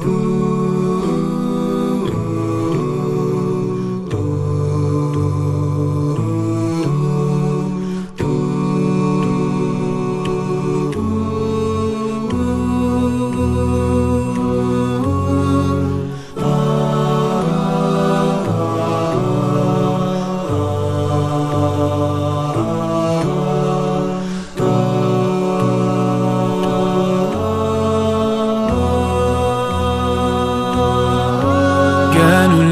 Ooh.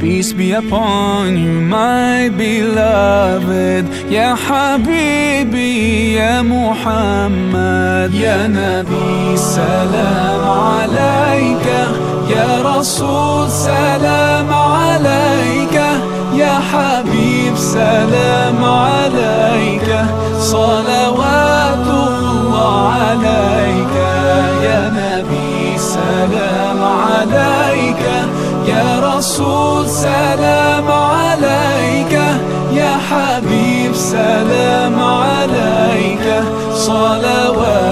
Peace be upon you my beloved Ya Habibi Ya Muhammad Ya Nabi salam alayka Ya Rasul salam alayka Ya Habib salam alayka صلوات الله عليك يا نبي سلام عليك يا رسول سلام عليك يا حبيب سلام عليك. صلوات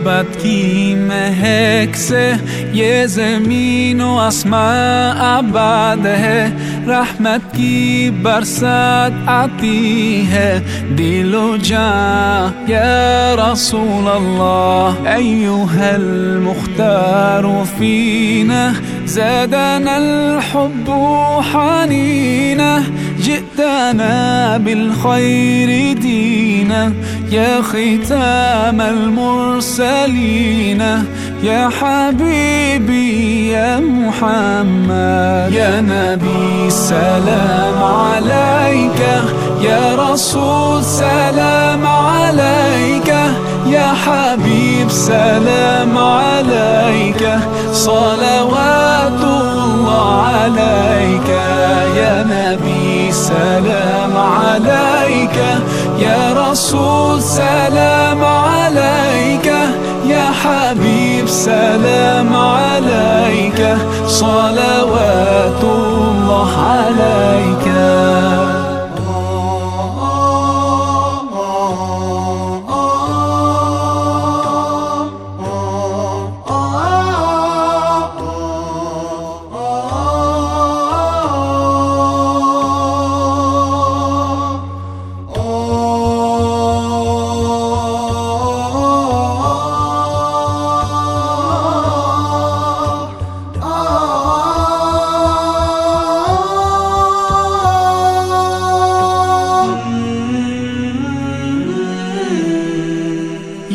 محبت کی مہک سے یہ زمین و آسمان آباد ہے رحمت کی برسات آتی ہے دل و جان یا رسول اللہ ایوہ المختار فینا زادنا الحب حنینا جئتنا بالخير دينا يا ختام المرسلين يا حبيبي يا محمد يا نبي سلام عليك يا رسول سلام عليك يا حبيب سلام عليك صلوات الله عليك يا نبي سلام عليك. يا رسول سلام عليك يا حبيب سلام عليك. صلوات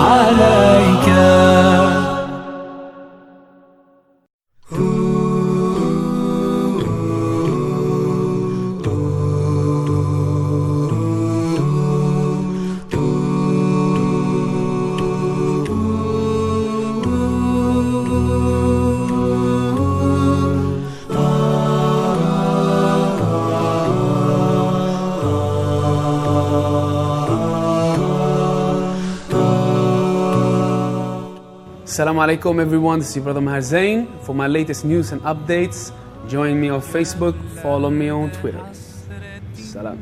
عليك Assalamu alaikum everyone, this is brother Maher Zain. For my latest news and updates, join me on Facebook, follow me on Twitter. Salam.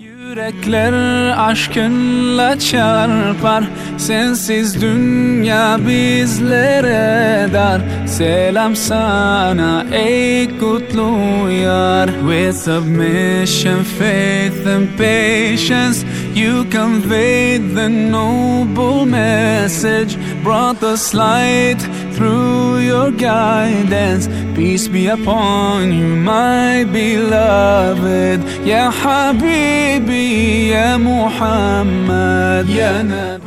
Yürekler aşkınla çarpar Sensiz dünya bizlere dar Selam sana ey kutlu yar With submission, faith and patience You conveyed the noble message Brought us light through your guidance. Peace be upon you my beloved. Ya Habibi Ya Muhammad Ya Nabi